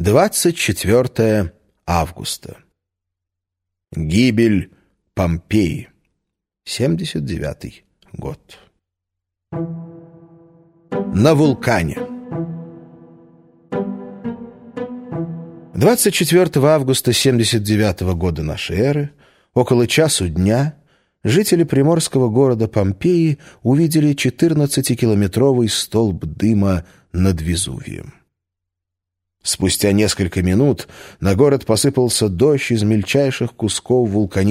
24 августа. Гибель Помпеи. 79 год. На вулкане. 24 августа 79 года нашей эры, около часу дня, жители приморского города Помпеи увидели 14-километровый столб дыма над Везувием. Спустя несколько минут на город посыпался дождь из мельчайших кусков вулканического